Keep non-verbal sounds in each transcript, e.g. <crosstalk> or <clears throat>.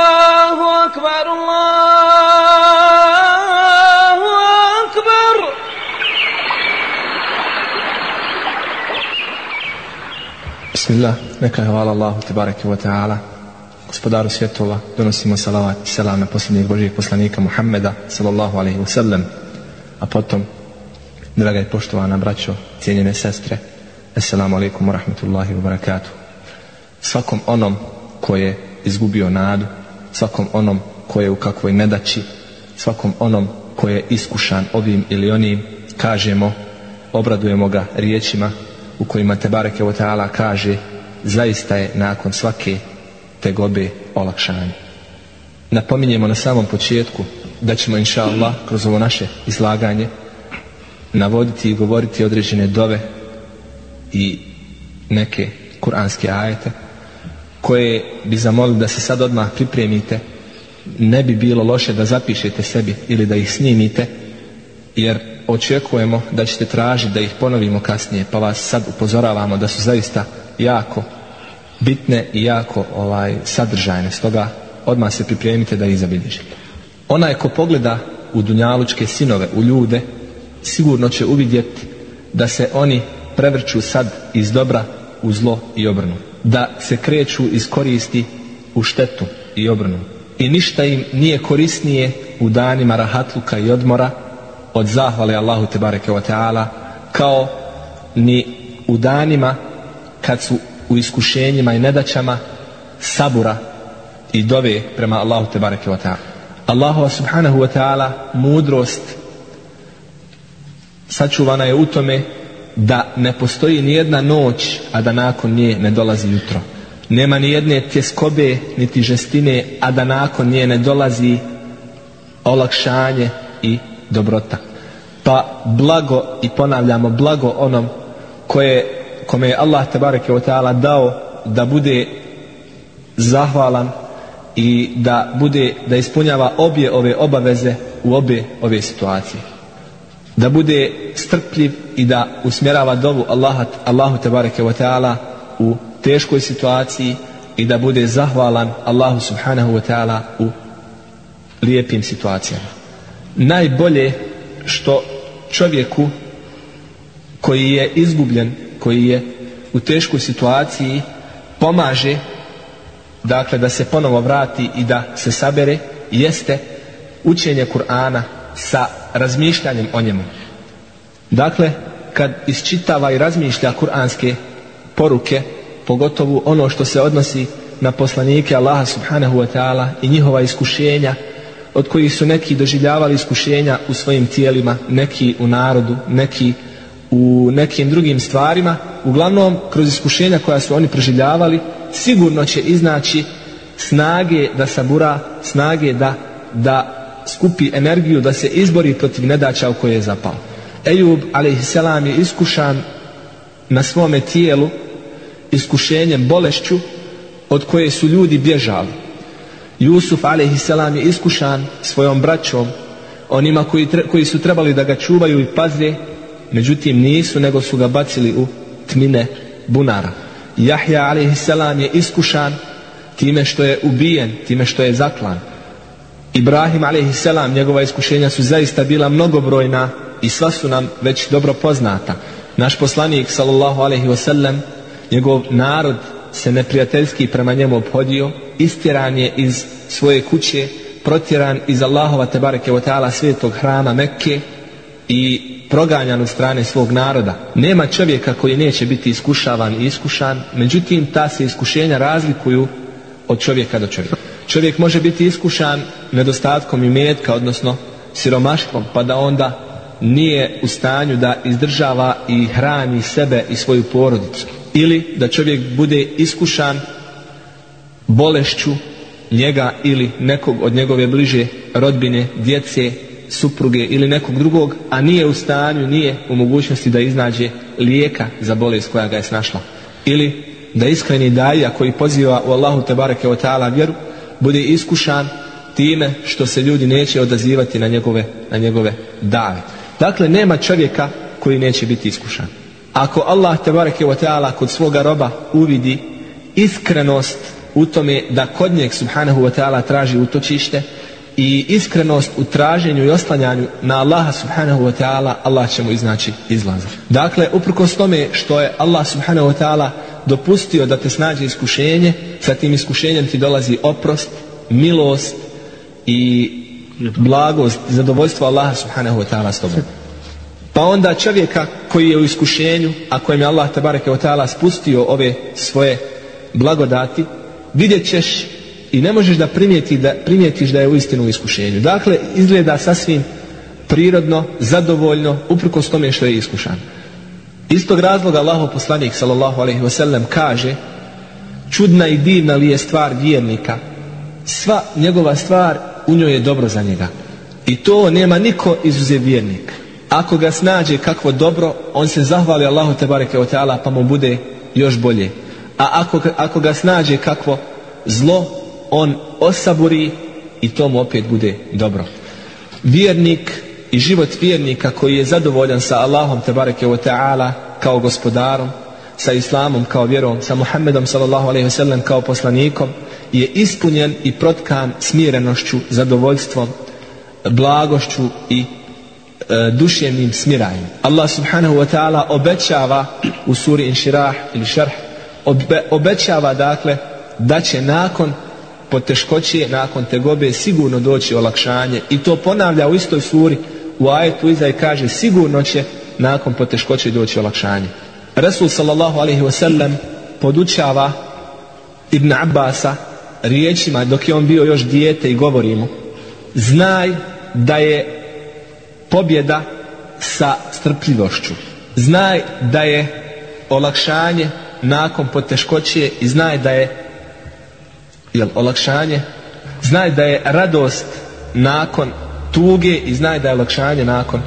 الله أكبر الله أكبر Bismillah, neka je hvala Allahu te bareke wa ta'ala, gospodaru svjetova, donosimo salavat i selam na posljednjeg Božijeg poslanika Muhammeda, sallallahu alaihi wa sallam, a potom, draga i poštovana braćo, cijenjene sestre, assalamu alaikum wa rahmatullahi wa barakatuh. Svakom onom ko je izgubio nadu, svakom onom ko je u kakvoj nedaći, svakom onom ko je iskušan ovim ili onim, kažemo, obradujemo ga riječima u kojima te bareke o ta'ala kaže zaista je nakon svake tegobe olakšanje. Napominjemo na samom početku da ćemo inša Allah kroz ovo naše izlaganje navoditi i govoriti određene dove i neke kuranske ajete koje bi zamolili da se sad odmah pripremite. Ne bi bilo loše da zapišete sebi ili da ih snimite jer očekujemo da ćete tražiti da ih ponovimo kasnije pa vas sad upozoravamo da su zaista jako bitne i jako ovaj, sadržajne. Stoga odmah se pripremite da ih zabilježite. Onaj ko pogleda u dunjalučke sinove u ljude sigurno će uvidjeti da se oni prevrću sad iz dobra u zlo i obrnu. Da se kreću iz koristi u štetu i obrnu. I ništa im nije korisnije u danima rahatluka i odmora od zahvale Allahu te bareke ta'ala kao ni u danima kad su u iskušenjima i nedaćama sabura i dove prema Allahu te bareke ta'ala. Allahu subhanahu wa ta'ala mudrost sačuvana je u tome da ne postoji ni jedna noć a da nakon nje ne dolazi jutro. Nema ni jedne tjeskobe niti žestine a da nakon nje ne dolazi olakšanje i dobrota. Pa blago i ponavljamo blago onom koje, kome je Allah tebareke wa ta'ala dao da bude zahvalan i da bude da ispunjava obje ove obaveze u obje ove situacije da bude strpljiv i da usmjerava dovu Allah, Allahu tebareke wa ta'ala u teškoj situaciji i da bude zahvalan Allahu subhanahu wa ta'ala u lijepim situacijama. Najbolje što čovjeku koji je izgubljen, koji je u teškoj situaciji pomaže dakle da se ponovo vrati i da se sabere jeste učenje Kur'ana sa razmišljanjem o njemu. Dakle, kad isčitava i razmišlja kuranske poruke, pogotovo ono što se odnosi na poslanike Allaha subhanahu wa ta'ala i njihova iskušenja od kojih su neki doživljavali iskušenja u svojim tijelima, neki u narodu, neki u nekim drugim stvarima, uglavnom kroz iskušenja koja su oni proživljavali, sigurno će iznaći snage da sabura, snage da, da skupi energiju, da se izbori protiv nedaća u koje je zapao. Ejub, a.s. je iskušan na svome tijelu iskušenjem bolešću od koje su ljudi bježali Jusuf a.s. je iskušan svojom braćom, onima koji, koji su trebali da ga čuvaju i paze, međutim nisu, nego su ga bacili u tmine bunara. Jahja a.s. je iskušan time što je ubijen, time što je zaklan. Ibrahim a.s. njegova iskušenja su zaista bila mnogobrojna i sva su nam već dobro poznata. Naš poslanik sallallahu alaihi wasallam, njegov narod se neprijateljski prema njemu obhodio, istjeran je iz svoje kuće, protjeran iz Allahova tebareke ta'ala svetog hrama Mekke i proganjan od strane svog naroda. Nema čovjeka koji neće biti iskušavan i iskušan, međutim ta se iskušenja razlikuju od čovjeka do čovjeka. Čovjek može biti iskušan nedostatkom imetka, odnosno siromaštvom, pa da onda nije u stanju da izdržava i hrani sebe i svoju porodicu ili da čovjek bude iskušan bolešću njega ili nekog od njegove bliže rodbine, djece, supruge ili nekog drugog, a nije u stanju, nije u mogućnosti da iznađe lijeka za bolest koja ga je snašla. Ili da iskreni daja koji poziva u Allahu te bareke o ta'ala vjeru, bude iskušan time što se ljudi neće odazivati na njegove, na njegove dave. Dakle, nema čovjeka koji neće biti iskušan. ako Allah te bareke wa ta'ala kod svoga roba uvidi iskrenost u tome da kod njeg subhanahu wa ta'ala traži utočište i iskrenost u traženju i oslanjanju na Allaha subhanahu wa ta'ala Allah će mu iznaći izlaz. Dakle, uprkos tome što je Allah subhanahu wa ta'ala dopustio da te snađe iskušenje, sa tim iskušenjem ti dolazi oprost, milost i blagost, zadovoljstvo Allaha subhanahu wa ta'ala s tobom. Pa onda čovjeka koji je u iskušenju, a kojem je Allah tabareke wa ta'ala spustio ove svoje blagodati, vidjet ćeš i ne možeš da, primijeti, da primijetiš da je uistinu u iskušenju. Dakle, izgleda sasvim prirodno, zadovoljno, uprkos tome što je iskušan. Iz tog razloga Allahu poslanik sallallahu alejhi ve sellem kaže: Čudna i divna li je stvar vjernika. Sva njegova stvar u njoj je dobro za njega. I to nema niko izuzev vjernik. Ako ga snađe kakvo dobro, on se zahvali Allahu te bareke ve taala pa mu bude još bolje. A ako, ako ga snađe kakvo zlo, on osaburi i to mu opet bude dobro. Vjernik i život vjernika koji je zadovoljan sa Allahom tebareke wa ta'ala kao gospodarom, sa Islamom kao vjerom, sa Muhammedom sallallahu alaihi ve sellem kao poslanikom je ispunjen i protkan smirenošću, zadovoljstvom, blagošću i e, duševnim smirajem. Allah subhanahu wa ta'ala obećava u suri Inširah ili Šarh obe, obećava dakle da će nakon poteškoće, nakon tegobe sigurno doći olakšanje i to ponavlja u istoj suri u ajetu iza i kaže sigurno će nakon poteškoće doći olakšanje. Resul sallallahu alaihi wasallam podučava Ibn Abbasa riječima dok je on bio još dijete i govori mu znaj da je pobjeda sa strpljivošću znaj da je olakšanje nakon poteškoće i znaj da je jel, olakšanje znaj da je radost nakon tuge i znaj da je olakšanje nakon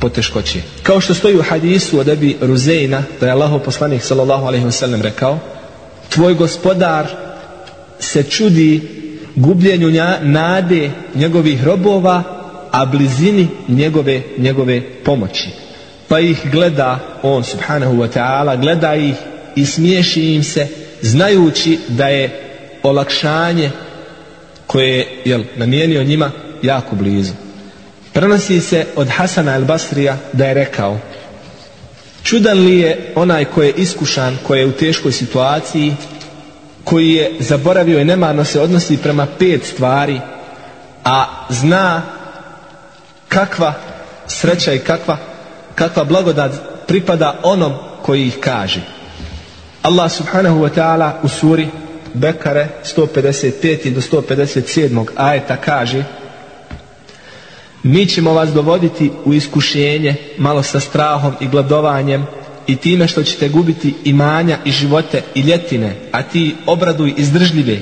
poteškoće. Kao što stoji u hadisu od Ebi Ruzejna, da je Allahov poslanik sallallahu alaihi wasallam rekao, tvoj gospodar se čudi gubljenju nade njegovih robova, a blizini njegove, njegove pomoći. Pa ih gleda on subhanahu wa ta'ala, gleda ih i smiješi im se, znajući da je olakšanje koje je namijenio njima jako blizu. Prenosi se od Hasana el Basrija da je rekao Čudan li je onaj koji je iskušan, koji je u teškoj situaciji, koji je zaboravio i nemarno se odnosi prema pet stvari, a zna kakva sreća i kakva, kakva blagodat pripada onom koji ih kaže. Allah subhanahu wa ta'ala u suri Bekare 155. do 157. ajeta kaže mi ćemo vas dovoditi u iskušenje malo sa strahom i gladovanjem i time što ćete gubiti imanja i živote i ljetine, a ti obraduj izdržljive.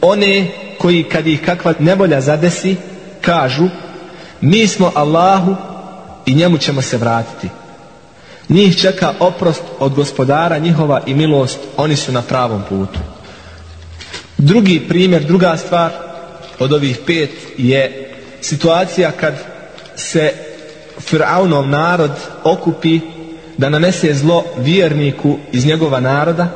One koji kad ih kakva nevolja zadesi, kažu mi smo Allahu i njemu ćemo se vratiti. Njih čeka oprost od gospodara njihova i milost, oni su na pravom putu. Drugi primjer, druga stvar od ovih pet je situacija kad se Firaunov narod okupi da nanese zlo vjerniku iz njegova naroda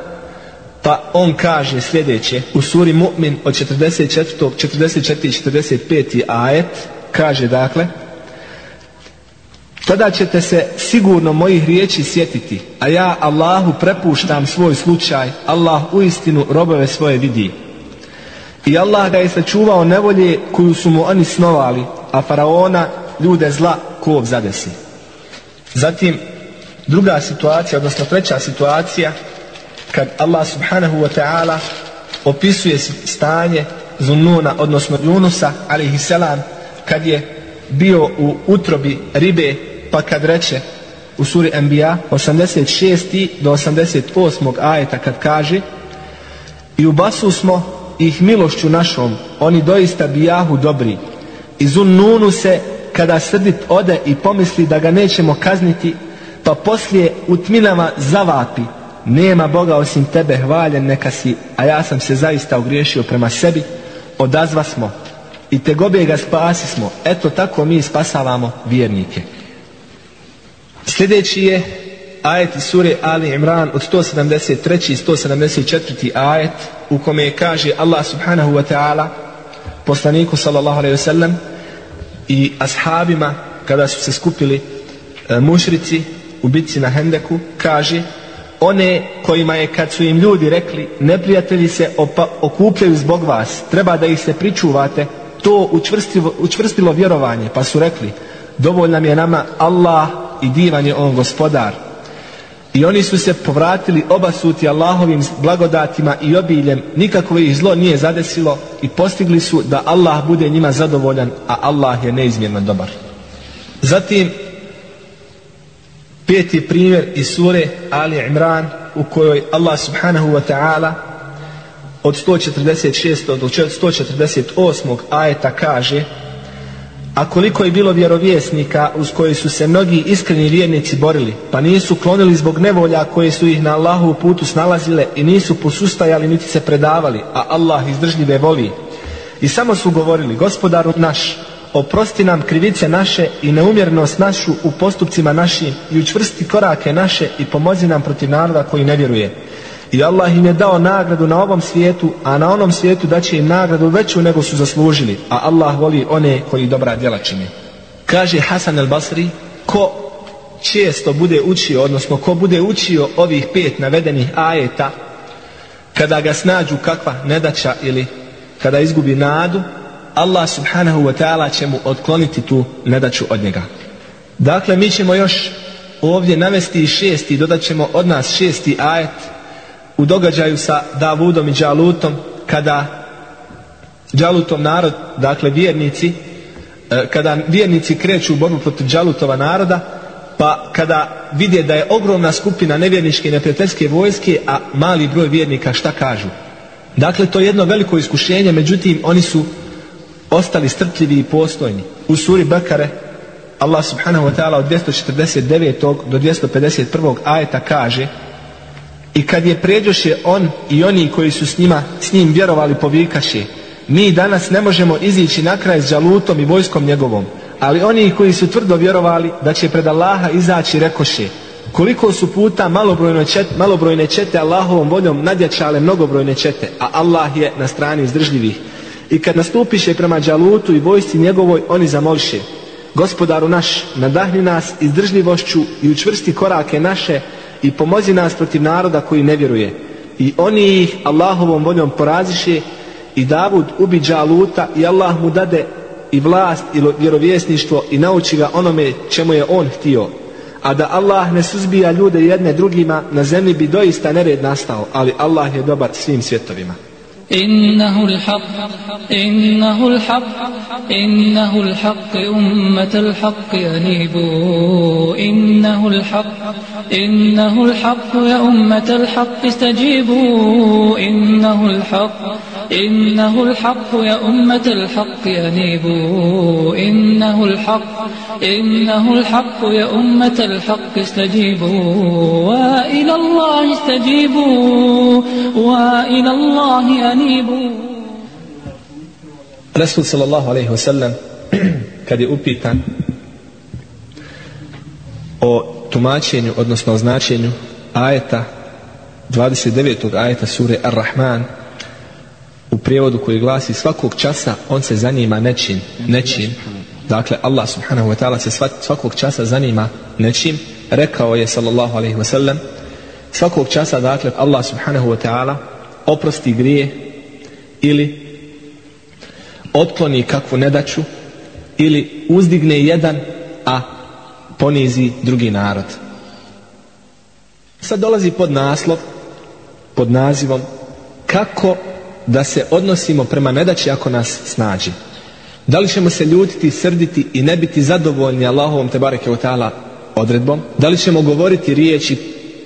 pa on kaže sljedeće u suri Mu'min od 44. 44. i 45. ajet kaže dakle tada ćete se sigurno mojih riječi sjetiti a ja Allahu prepuštam svoj slučaj Allah u istinu robove svoje vidi i Allah ga je sačuvao nevolje koju su mu oni snovali, a faraona ljude zla kov zadesi. Zatim, druga situacija, odnosno treća situacija, kad Allah subhanahu wa ta'ala opisuje stanje Zunnuna, odnosno Junusa, alihi selam, kad je bio u utrobi ribe, pa kad reče u suri Anbiya 86. do 88. ajeta kad kaže i u basu smo ih milošću našom, oni doista bijahu dobri. I zunnunu se kada srdit ode i pomisli da ga nećemo kazniti, pa poslije u tminama zavapi, nema Boga osim tebe hvaljen neka si, a ja sam se zaista ogriješio prema sebi, odazva smo i te gobe ga spasi smo, eto tako mi spasavamo vjernike. Sljedeći je ajet iz sure Ali Imran od 173. i 174. ajet u kome kaže Allah subhanahu wa ta'ala poslaniku sallallahu alaihi wasallam i ashabima kada su se skupili e, mušrici u bitci na Hendeku kaže one kojima je kad su im ljudi rekli neprijatelji se opa, okupljaju zbog vas treba da ih se pričuvate to učvrstilo, učvrstilo vjerovanje pa su rekli dovoljno nam je nama Allah i divan je on gospodar i oni su se povratili obasuti Allahovim blagodatima i obiljem nikakvo ih zlo nije zadesilo i postigli su da Allah bude njima zadovoljan a Allah je neizmjerno dobar zatim peti primjer iz sure Ali Imran u kojoj Allah subhanahu wa ta'ala od 146. do 148. ajeta kaže a koliko je bilo vjerovjesnika uz koji su se mnogi iskreni vjernici borili, pa nisu klonili zbog nevolja koje su ih na Allahu putu snalazile i nisu posustajali niti se predavali, a Allah izdržljive voli. I samo su govorili, gospodaru naš, oprosti nam krivice naše i neumjernost našu u postupcima našim i učvrsti korake naše i pomozi nam protiv naroda koji ne vjeruje. I Allah im je dao nagradu na ovom svijetu, a na onom svijetu daće im nagradu veću nego su zaslužili, a Allah voli one koji dobra djela čine. Kaže Hasan el Basri, ko često bude učio, odnosno ko bude učio ovih pet navedenih ajeta, kada ga snađu kakva nedaća ili kada izgubi nadu, Allah subhanahu wa ta'ala će mu otkloniti tu nedaću od njega. Dakle, mi ćemo još ovdje navesti šesti, dodat ćemo od nas šesti ajet u događaju sa Davudom i Džalutom kada Džalutom narod, dakle vjernici e, kada vjernici kreću u borbu protiv Džalutova naroda pa kada vidje da je ogromna skupina nevjerničke i neprijateljske vojske a mali broj vjernika šta kažu dakle to je jedno veliko iskušenje međutim oni su ostali strpljivi i postojni u suri Bekare Allah subhanahu wa ta'ala od 249. do 251. ajeta kaže I kad je pređoše on i oni koji su s, njima, s njim vjerovali povikaše, mi danas ne možemo izići na kraj s žalutom i vojskom njegovom, ali oni koji su tvrdo vjerovali da će pred Allaha izaći rekoše, koliko su puta malobrojne čete, malobrojne čete Allahovom voljom nadjačale mnogobrojne čete, a Allah je na strani izdržljivih. I kad nastupiše prema džalutu i vojsci njegovoj, oni zamoliše, gospodaru naš, nadahni nas izdržljivošću i učvrsti korake naše, i pomozi nas protiv naroda koji ne vjeruje. I oni ih Allahovom voljom poraziše i Davud ubi Džaluta i Allah mu dade i vlast i vjerovjesništvo i nauči ga onome čemu je on htio. A da Allah ne suzbija ljude jedne drugima, na zemlji bi doista nered nastao, ali Allah je dobar svim svjetovima. إنه الحق إنه الحق إنه الحق أمة الحق أنيبوا إنه الحق إنه الحق يا أمة الحق استجيبوا. إنه الحق إنه الحق يا أمة الحق أنيبوا إنه الحق إنه الحق يا أمة الحق استجيبوا وإلى الله استجيبوا وإلى الله أنيبوا Rasul sallallahu alaihi wasallam <clears throat> kad je upitan o tumačenju, odnosno o značenju ajeta 29. ajeta sure Ar-Rahman u prijevodu koji glasi svakog časa on se zanima nečim, nečim. Dakle Allah subhanahu wa ta'ala se svakog časa zanima nečim. Rekao je sallallahu alaihi wasallam svakog časa dakle Allah subhanahu wa ta'ala oprosti grije ili otkloni kakvu nedaću ili uzdigne jedan a ponizi drugi narod. Sad dolazi pod naslov pod nazivom kako da se odnosimo prema nedaći ako nas snađi da li ćemo se ljutiti, srditi i ne biti zadovoljni Allahovom te bareke o ta'ala odredbom? Da li ćemo govoriti riječi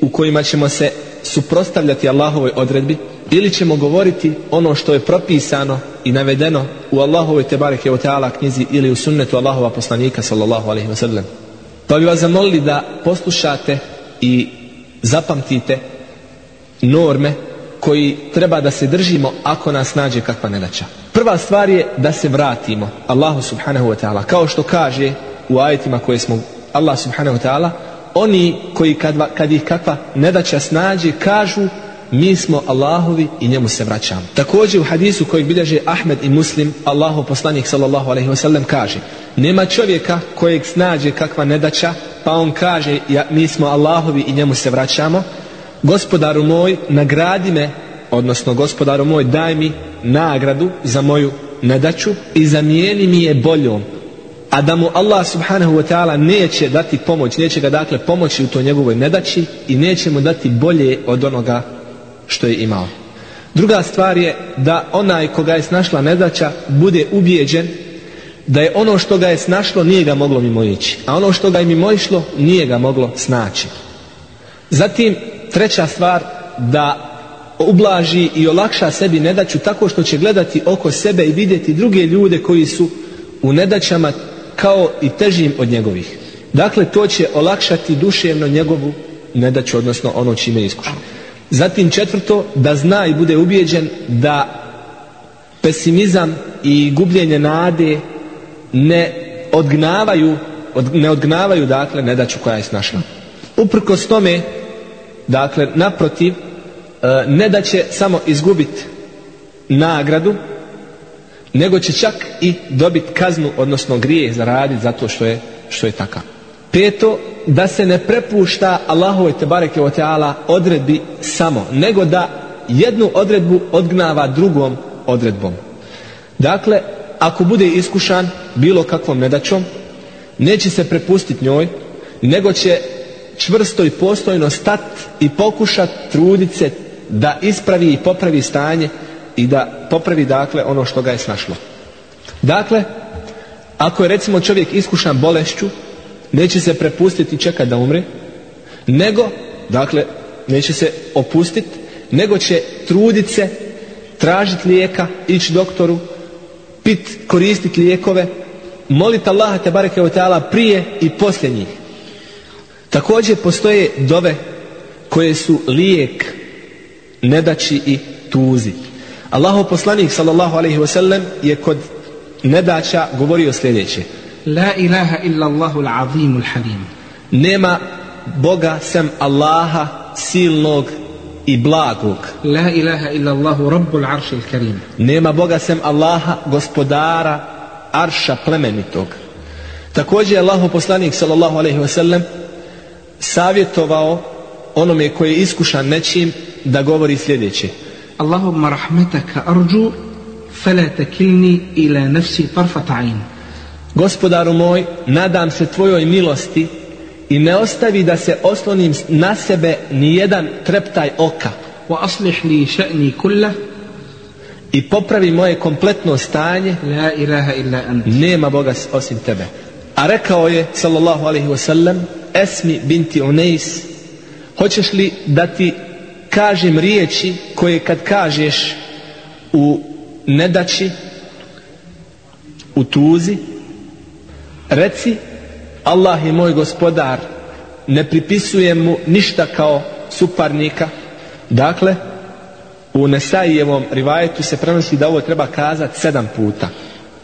u kojima ćemo se suprostavljati Allahovoj odredbi? Ili ćemo govoriti ono što je propisano i navedeno u Allahovoj te bareke ta'ala knjizi ili u sunnetu Allahova poslanika sallallahu alaihi wa sallam pa bi vas zamolili da poslušate i zapamtite norme koji treba da se držimo ako nas nađe kakva nedaća. Prva stvar je da se vratimo Allahu subhanahu wa ta'ala. Kao što kaže u ajetima koje smo Allah subhanahu wa ta'ala oni koji kad, kad ih kakva nedaća snađe kažu mi smo Allahovi i njemu se vraćamo. Također u hadisu kojeg bilježe Ahmed i Muslim, Allahov poslanik sallallahu alaihi wasallam kaže nema čovjeka kojeg snađe kakva nedaća pa on kaže ja, mi smo Allahovi i njemu se vraćamo gospodaru moj nagradi me odnosno gospodaru moj daj mi nagradu za moju nedaću i zamijeni mi je boljom a da mu Allah subhanahu wa ta'ala neće dati pomoć, neće ga dakle pomoći u toj njegovoj nedaći i neće mu dati bolje od onoga što je imao. Druga stvar je da onaj koga je snašla nedaća bude ubijeđen da je ono što ga je snašlo nije ga moglo mimo ići, a ono što ga je mimo išlo nije ga moglo snaći. Zatim, treća stvar, da ublaži i olakša sebi nedaću tako što će gledati oko sebe i vidjeti druge ljude koji su u nedaćama kao i težim od njegovih. Dakle, to će olakšati duševno njegovu nedaću, odnosno ono čime je. Zatim četvrto, da zna i bude ubijeđen da pesimizam i gubljenje nade ne odgnavaju, od, ne odgnavaju dakle nedaću koja je snašla. Uprkos tome, dakle, naprotiv, e, ne da će samo izgubiti nagradu, nego će čak i dobiti kaznu, odnosno grije zaraditi zato što je, što je takav. Peto, da se ne prepušta Allahove tebareke o teala odredbi samo, nego da jednu odredbu odgnava drugom odredbom. Dakle, ako bude iskušan bilo kakvom nedaćom, neće se prepustiti njoj, nego će čvrsto i postojno stat i pokušat trudit se da ispravi i popravi stanje i da popravi dakle ono što ga je snašlo. Dakle, ako je recimo čovjek iskušan bolešću, neće se prepustiti i čekati da umre, nego, dakle, neće se opustiti, nego će trudit se, tražiti lijeka, ići doktoru, pit, koristiti lijekove, moliti Allaha te bareke prije i poslije njih. Također postoje dove koje su lijek nedaći i tuzi. Allahov poslanik sallallahu alejhi ve sellem je kod nedaća govorio sljedeće: La ilaha illa Allahul azimul halim. Nema Boga sem Allaha silnog i blagog. La ilaha illa Allahu rabbul aršil karim. Nema Boga sem Allaha gospodara arša plemenitog. Također je Allahov poslanik sallallahu alejhi ve sellem savjetovao onome koji je iskušan nečim da govori sljedeće. Allahumma rahmetaka arđu fala takilni ila nafsi tarfat ain. Gospodaru moj, nadam se tvojoj milosti i ne ostavi da se oslonim na sebe ni jedan treptaj oka Wa aslih li še'ni kullah i popravi moje kompletno stanje La ilaha illa ant. nema Boga osim tebe a rekao je sallallahu alaihi wasallam Esmi binti Unais hoćeš li da ti kažem riječi koje kad kažeš u nedaći u tuzi reci Allah je moj gospodar ne pripisujem mu ništa kao suparnika. Dakle u Nesaijevom rivajetu se prenosi da ovo treba kazati sedam puta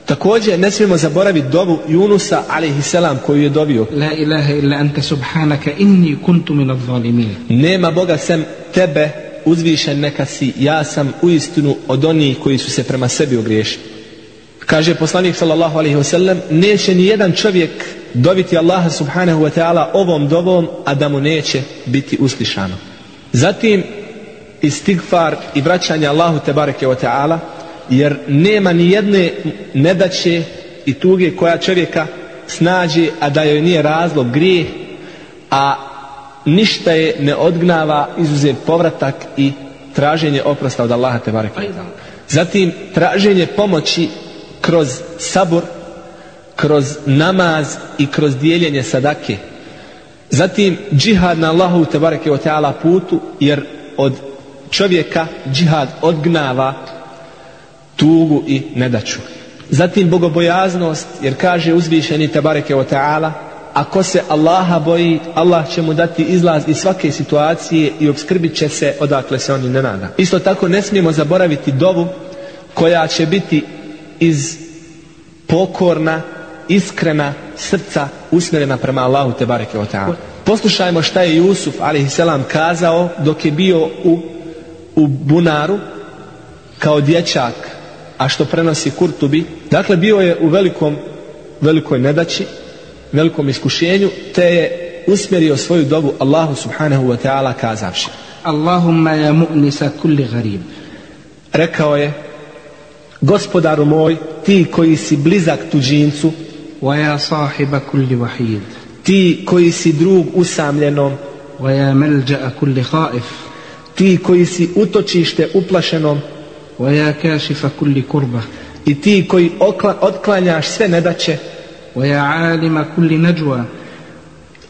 također ne smijemo zaboraviti dovu Junusa alaihisselam koju je dovio La ilaha illa anta subhanaka inni kuntu min zalimin. nema Boga sem tebe uzvišen neka si ja sam uistinu od onih koji su se prema sebi ogriješili. Kaže poslanik sallallahu alaihi wasallam neće ni jedan čovjek dobiti Allaha subhanahu wa ta'ala ovom dovom a da mu neće biti uslišano. Zatim istigfar i vraćanje Allahu te bareke wa ta'ala jer nema ni jedne nedaće i tuge koja čovjeka snađe a da joj nije razlog grijeh a ništa je ne odgnava izuzev povratak i traženje oprosta od Allaha te ta'ala. zatim traženje pomoći kroz sabor kroz namaz i kroz dijeljenje sadake zatim džihad na Allahu tebareke o teala putu jer od čovjeka džihad odgnava tugu i nedaću zatim bogobojaznost jer kaže uzvišeni tebareke o teala ako se Allaha boji Allah će mu dati izlaz iz svake situacije i obskrbit će se odakle se oni ne nada isto tako ne smijemo zaboraviti dovu koja će biti iz pokorna, iskrena srca usmjerena prema Allahu te bareke o ta'ala. Poslušajmo šta je Jusuf a.s. kazao dok je bio u, u bunaru kao dječak, a što prenosi Kurtubi. Dakle, bio je u velikom, velikoj nedaći, velikom iskušenju, te je usmjerio svoju dobu Allahu subhanahu wa ta'ala kazavši. Allahumma ya mu'nisa kulli garib. Rekao je, gospodaru moj, ti koji si blizak tuđincu, wa ya sahiba kulli wahid. Ti koji si drug usamljenom, wa ya malja'a kulli khaif. Ti koji si utočište uplašenom, ويا كاشف كل كربة i ti koji okla, otklanjaš sve nedaće, ويا عالم كل نجوى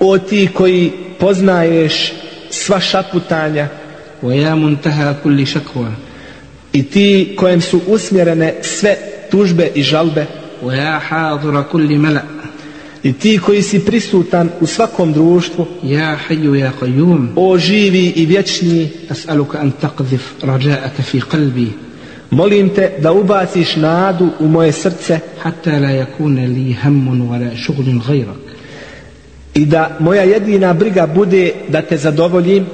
o ti koji poznaješ sva šaputanja ويا منتهى كل شكوى i ti kojem su usmjerene sve tužbe i žalbe ويا حاضر كل ملأ i ti koji si prisutan u svakom društvu يا حي يا قيوم o živi i vječni أسألك أن تقذف رجاءك في قلبي Molim te da ubaciš nadu u moje srce hatta la yakuna li hammun wa la shughlun ghayrak. I da moja jedina briga bude da te zadovoljim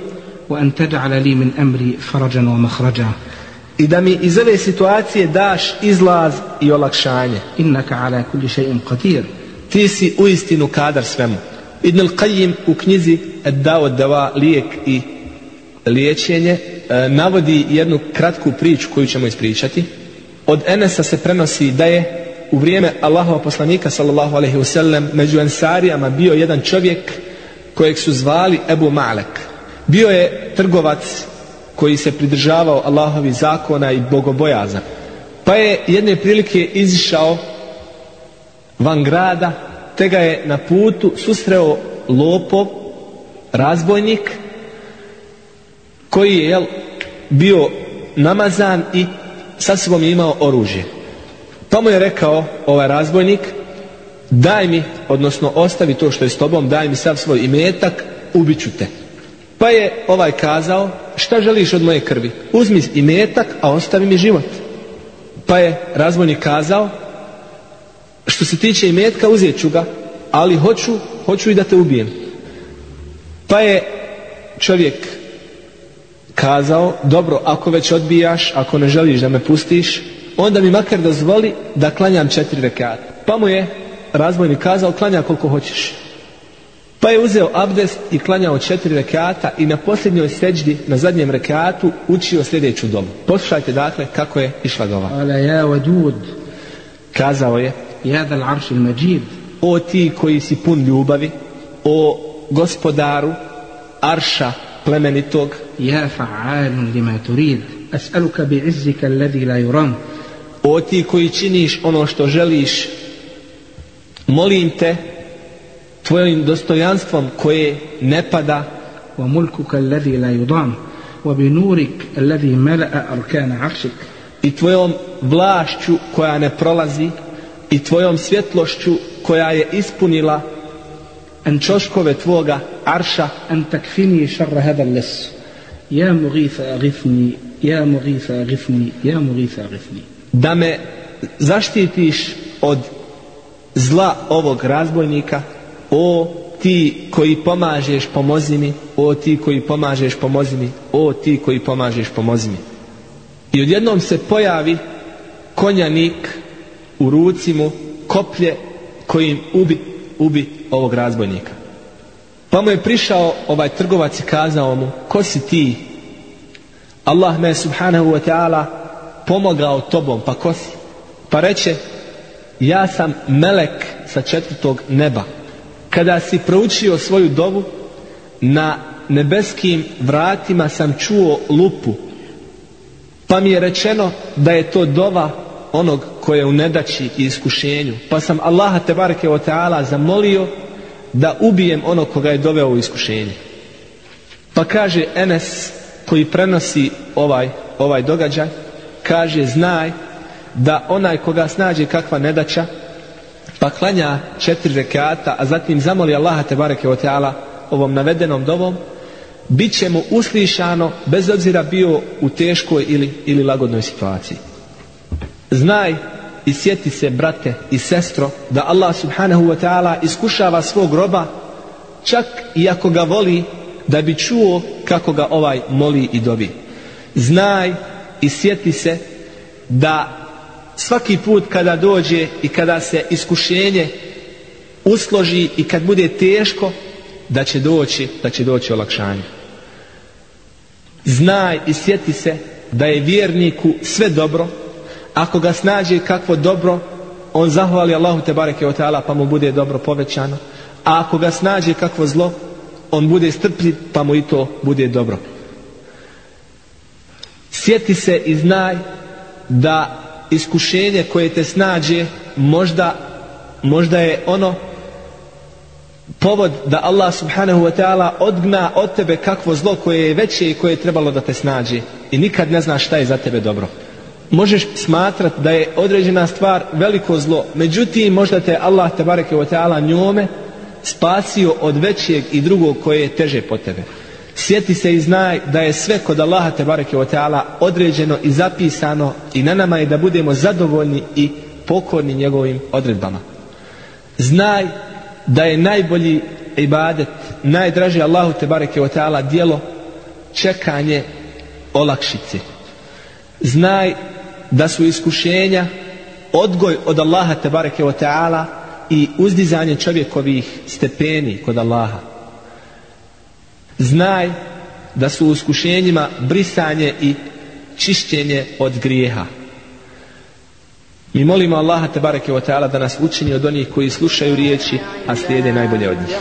wa an tad'ala li min amri farajan wa makhraja. I da mi iz ove situacije daš izlaz i olakšanje. Innaka ala kulli shay'in qadir. Ti si uistinu kadar svemu. Ibn al-Qayyim u knjizi Ad-Dawad Dawa lijek i liječenje navodi jednu kratku priču koju ćemo ispričati. Od Enesa se prenosi da je u vrijeme Allahova poslanika sallallahu alaihi wasallam među Ensarijama bio jedan čovjek kojeg su zvali Ebu Malek. Bio je trgovac koji se pridržavao Allahovi zakona i bogobojazan pa je jedne prilike izišao van grada, te ga je na putu susreo lopov, razbojnik, koji je jel, bio namazan i sa sobom je imao oružje. Pa mu je rekao ovaj razbojnik, daj mi, odnosno ostavi to što je s tobom, daj mi sav svoj imetak, ubiću te. Pa je ovaj kazao, šta želiš od moje krvi? Uzmi imetak, a ostavi mi život. Pa je razbojnik kazao, što se tiče imetka uzet ću ga, ali hoću, hoću i da te ubijem. Pa je čovjek kazao, dobro, ako već odbijaš, ako ne želiš da me pustiš, onda mi makar dozvoli da klanjam četiri rekata. Pa mu je razbojnik kazao, klanja koliko hoćeš. Pa je uzeo abdest i klanjao četiri rekata i na posljednjoj seđdi, na zadnjem rekatu, učio sljedeću domu. Poslušajte dakle kako je išla dova. Kazao je, o ti koji si pun ljubavi, o gospodaru, arša plemenitog, يا فعال لما تريد أسألك بعزك الذي لا يرام o ti koji činiš ono što želiš, molim te tvojim dostojanstvom koje ne pada وملكك الذي لا يضام وبنورك الذي ملأ أركان عرشك i tvojom vlašću koja ne prolazi i tvojom svjetlošću koja je ispunila čoškove tvoga arša أن تكفيني شر هذا اللص ja Mughith Arifni, ja Mughith Arifni, ja Mughith Arifni. Da me zaštitiš od zla ovog razbojnika, o ti koji pomažeš pomozi mi, o ti koji pomažeš pomozi mi, o ti koji pomažeš pomozi mi. I odjednom se pojavi konjanik u ruci mu koplje kojim ubi, ubi ovog razbojnika pa mu je prišao ovaj trgovac i kazao mu ko si ti Allah me subhanahu wa ta'ala pomogao tobom, pa ko si? Pa reče, ja sam melek sa četvrtog neba. Kada si proučio svoju dovu, na nebeskim vratima sam čuo lupu. Pa mi je rečeno da je to dova onog koje je u nedaći i iskušenju. Pa sam Allaha te bareke o ta'ala zamolio da ubijem onog koga je doveo u iskušenje. Pa kaže Enes koji prenosi ovaj, ovaj događaj, kaže znaj da onaj koga snađe kakva nedaća pa klanja četiri rekata a zatim zamoli Allaha te bareke o teala ovom navedenom dovom bit će mu uslišano bez obzira bio u teškoj ili, ili lagodnoj situaciji znaj i sjeti se brate i sestro da Allah subhanahu wa ta'ala iskušava svog roba čak i ako ga voli da bi čuo kako ga ovaj moli i dobi. Znaj i sjeti se da svaki put kada dođe i kada se iskušenje usloži i kad bude teško da će doći da će doći olakšanje. Znaj i sjeti se da je vjerniku sve dobro ako ga snađe kakvo dobro on zahvali Allahu te bareke o ta'ala pa mu bude dobro povećano. A ako ga snađe kakvo zlo on bude strpljiv pa mu i to bude dobro. Sjeti se i znaj da iskušenje koje te snađe možda, možda je ono povod da Allah subhanahu wa ta'ala odgna od tebe kakvo zlo koje je veće i koje je trebalo da te snađe. I nikad ne znaš šta je za tebe dobro možeš smatrat da je određena stvar veliko zlo međutim možda te Allah tabareke wa ta'ala njome spasio od većeg i drugog koje je teže po tebe. Sjeti se i znaj da je sve kod Allaha te bareke o teala određeno i zapisano i na nama je da budemo zadovoljni i pokorni njegovim odredbama. Znaj da je najbolji ibadet najdraži Allahu te bareke o teala dijelo čekanje olakšice. Znaj da su iskušenja odgoj od Allaha te bareke o teala i uzdizanje čovjekovih stepeni kod Allaha. Znaj da su u iskušenjima brisanje i čišćenje od grijeha. Mi molimo Allaha te bareke ta'ala da nas učini od onih koji slušaju riječi a slijede najbolje od njih